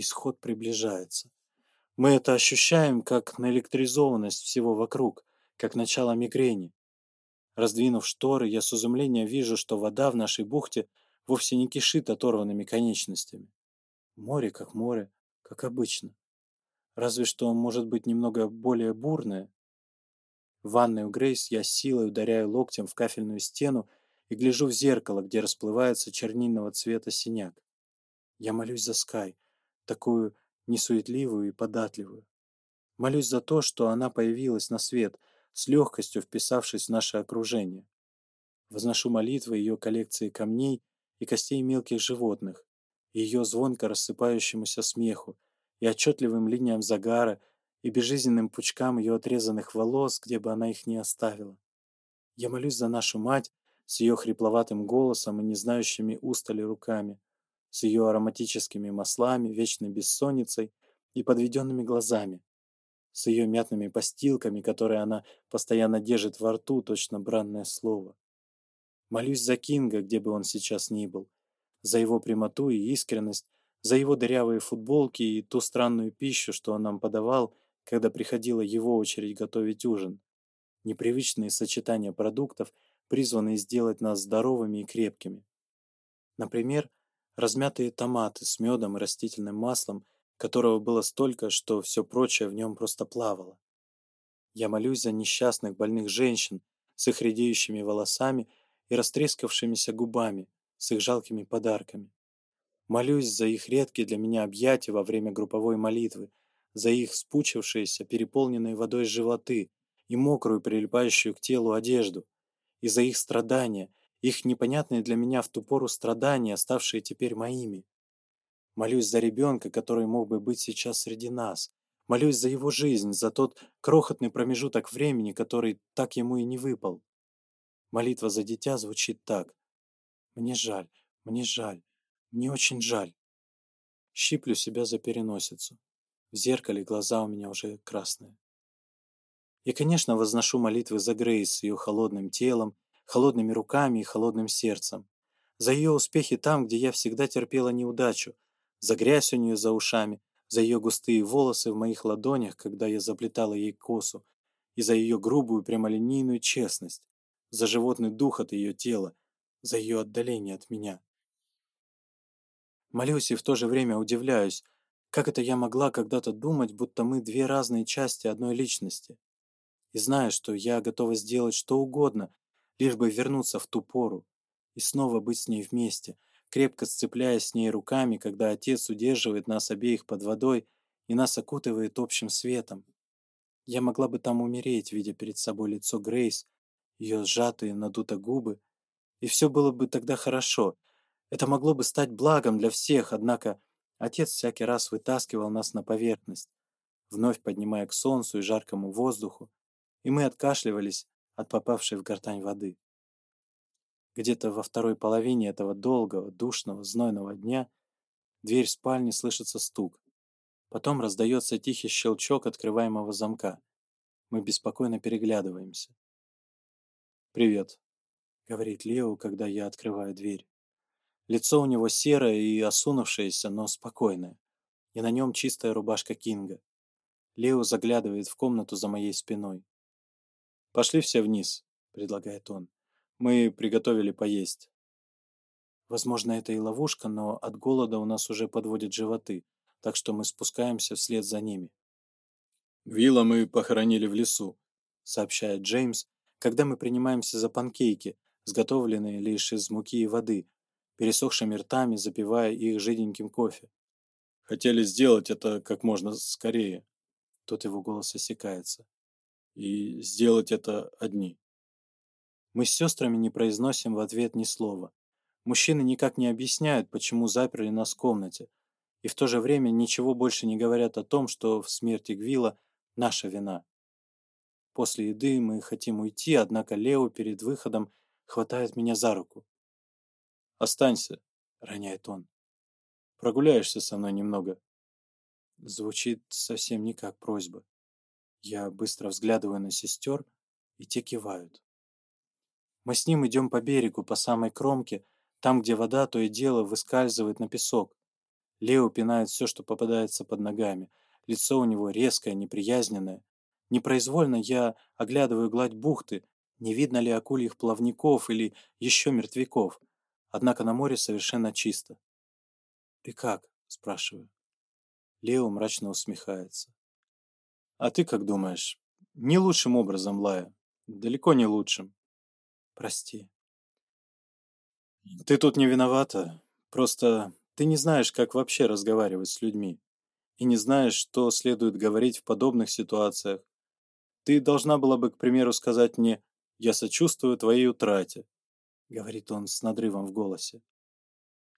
исход приближается. Мы это ощущаем как наэлектризованность всего вокруг, как начало мигрени. Раздвинув шторы, я с изумлением вижу, что вода в нашей бухте вовсе не кишит оторванными конечностями. Море как море, как обычно. Разве что может быть немного более бурное. В ванной у Грейс я силой ударяю локтем в кафельную стену и гляжу в зеркало, где расплывается чернильного цвета синяк. Я молюсь за Скай, такую несуетливую и податливую. Молюсь за то, что она появилась на свет, с легкостью вписавшись в наше окружение. Возношу молитвы ее коллекции камней и костей мелких животных, ее звонко рассыпающемуся смеху, и отчетливым линиям загара, и безжизненным пучкам ее отрезанных волос, где бы она их ни оставила. Я молюсь за нашу мать с ее хрипловатым голосом и не знающими устали руками, с ее ароматическими маслами, вечной бессонницей и подведенными глазами, с ее мятными постилками, которые она постоянно держит во рту, точно бранное слово. Молюсь за Кинга, где бы он сейчас ни был, за его прямоту и искренность, за его дырявые футболки и ту странную пищу, что он нам подавал, когда приходила его очередь готовить ужин. Непривычные сочетания продуктов, призванные сделать нас здоровыми и крепкими. Например, размятые томаты с медом и растительным маслом, которого было столько, что все прочее в нем просто плавало. Я молюсь за несчастных больных женщин с их редеющими волосами и растрескавшимися губами, с их жалкими подарками. Молюсь за их редкие для меня объятия во время групповой молитвы, за их спучившиеся, переполненные водой животы и мокрую, прилипающую к телу одежду, и за их страдания — их непонятные для меня в ту пору страдания, ставшие теперь моими. Молюсь за ребенка, который мог бы быть сейчас среди нас. Молюсь за его жизнь, за тот крохотный промежуток времени, который так ему и не выпал. Молитва за дитя звучит так. «Мне жаль, мне жаль, мне очень жаль». Щиплю себя за переносицу. В зеркале глаза у меня уже красные. И, конечно, возношу молитвы за Грейс с ее холодным телом, холодными руками и холодным сердцем. За ее успехи там, где я всегда терпела неудачу, за грязь у нее за ушами, за ее густые волосы в моих ладонях, когда я заплетала ей косу, и за ее грубую прямолинейную честность, за животный дух от ее тела, за ее отдаление от меня. Молюсь и в то же время удивляюсь, как это я могла когда-то думать, будто мы две разные части одной личности. И знаю, что я готова сделать что угодно, лишь бы вернуться в ту пору и снова быть с ней вместе, крепко сцепляясь с ней руками, когда отец удерживает нас обеих под водой и нас окутывает общим светом. Я могла бы там умереть, видя перед собой лицо Грейс, ее сжатые, надуто губы, и все было бы тогда хорошо. Это могло бы стать благом для всех, однако отец всякий раз вытаскивал нас на поверхность, вновь поднимая к солнцу и жаркому воздуху, и мы откашливались, от попавшей в гортань воды. Где-то во второй половине этого долгого, душного, знойного дня дверь спальни слышится стук. Потом раздается тихий щелчок открываемого замка. Мы беспокойно переглядываемся. «Привет», — говорит Лео, когда я открываю дверь. Лицо у него серое и осунувшееся, но спокойное. И на нем чистая рубашка Кинга. Лео заглядывает в комнату за моей спиной. «Пошли все вниз», — предлагает он. «Мы приготовили поесть». Возможно, это и ловушка, но от голода у нас уже подводят животы, так что мы спускаемся вслед за ними. «Вилла мы похоронили в лесу», — сообщает Джеймс, когда мы принимаемся за панкейки, сготовленные лишь из муки и воды, пересохшими ртами запивая их жиденьким кофе. «Хотели сделать это как можно скорее». Тут его голос осекается и сделать это одни. Мы с сестрами не произносим в ответ ни слова. Мужчины никак не объясняют, почему заперли нас в комнате, и в то же время ничего больше не говорят о том, что в смерти Гвила наша вина. После еды мы хотим уйти, однако Лео перед выходом хватает меня за руку. «Останься», — роняет он. «Прогуляешься со мной немного». Звучит совсем не как просьба. Я быстро взглядываю на сестер, и те кивают. Мы с ним идем по берегу, по самой кромке, там, где вода то и дело выскальзывает на песок. Лео пинает все, что попадается под ногами. Лицо у него резкое, неприязненное. Непроизвольно я оглядываю гладь бухты, не видно ли акульих плавников или еще мертвяков. Однако на море совершенно чисто. «Ты как?» – спрашиваю. Лео мрачно усмехается. А ты как думаешь? Не лучшим образом, Лая. Далеко не лучшим. Прости. Ты тут не виновата. Просто ты не знаешь, как вообще разговаривать с людьми. И не знаешь, что следует говорить в подобных ситуациях. Ты должна была бы, к примеру, сказать мне «Я сочувствую твоей утрате», — говорит он с надрывом в голосе.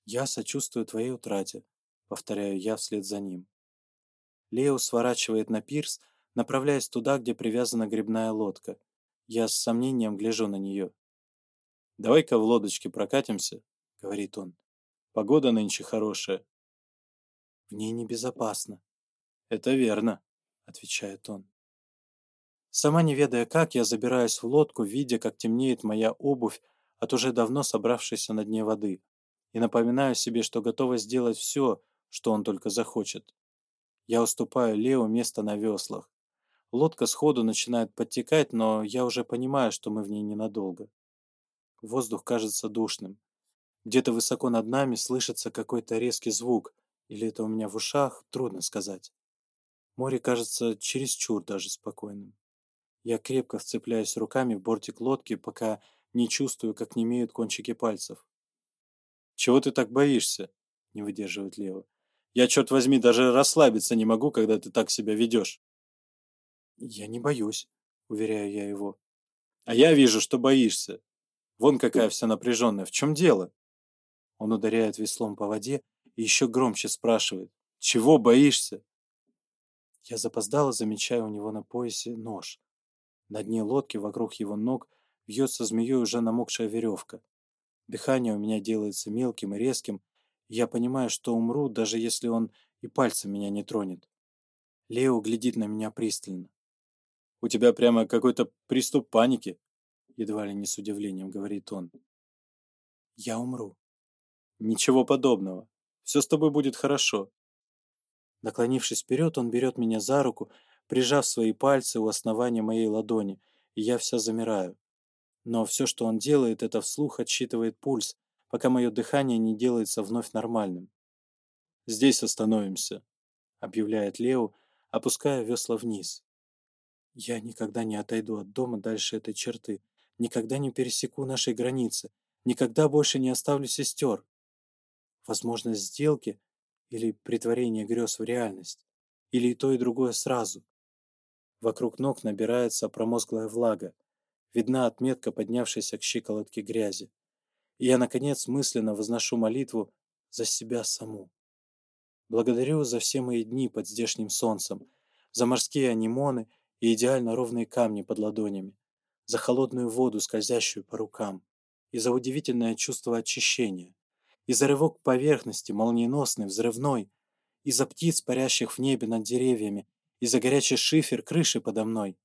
«Я сочувствую твоей утрате», — повторяю я вслед за ним. Лео сворачивает на пирс, направляясь туда, где привязана грибная лодка. Я с сомнением гляжу на нее. «Давай-ка в лодочке прокатимся», — говорит он. «Погода нынче хорошая». «В ней небезопасно». «Это верно», — отвечает он. Сама не ведая как, я забираюсь в лодку, видя, как темнеет моя обувь от уже давно собравшейся на дне воды, и напоминаю себе, что готова сделать все, что он только захочет. Я уступаю Лео место на веслах. Лодка сходу начинает подтекать, но я уже понимаю, что мы в ней ненадолго. Воздух кажется душным. Где-то высоко над нами слышится какой-то резкий звук, или это у меня в ушах, трудно сказать. Море кажется чересчур даже спокойным. Я крепко вцепляюсь руками в бортик лодки, пока не чувствую, как немеют кончики пальцев. «Чего ты так боишься?» — не выдерживает Лео. Я, черт возьми, даже расслабиться не могу, когда ты так себя ведешь. Я не боюсь, уверяю я его. А я вижу, что боишься. Вон какая вся напряженная. В чем дело? Он ударяет веслом по воде и еще громче спрашивает. Чего боишься? Я запоздало замечаю у него на поясе нож. На дне лодки вокруг его ног вьется змеей уже намокшая веревка. Дыхание у меня делается мелким и резким, я понимаю, что умру, даже если он и пальцем меня не тронет. Лео глядит на меня пристально. «У тебя прямо какой-то приступ паники», — едва ли не с удивлением говорит он. «Я умру». «Ничего подобного. Все с тобой будет хорошо». Наклонившись вперед, он берет меня за руку, прижав свои пальцы у основания моей ладони, и я вся замираю. Но все, что он делает, это вслух отсчитывает пульс, пока мое дыхание не делается вновь нормальным. «Здесь остановимся», — объявляет Лео, опуская весла вниз. «Я никогда не отойду от дома дальше этой черты, никогда не пересеку нашей границы, никогда больше не оставлю сестер. Возможность сделки или притворение грез в реальность, или и то, и другое сразу. Вокруг ног набирается промозглая влага, видна отметка поднявшаяся к щиколотке грязи и я, наконец, мысленно возношу молитву за себя саму. Благодарю за все мои дни под здешним солнцем, за морские анимоны и идеально ровные камни под ладонями, за холодную воду, скользящую по рукам, и за удивительное чувство очищения, и за рывок поверхности, молниеносный, взрывной, и за птиц, парящих в небе над деревьями, и за горячий шифер крыши подо мной,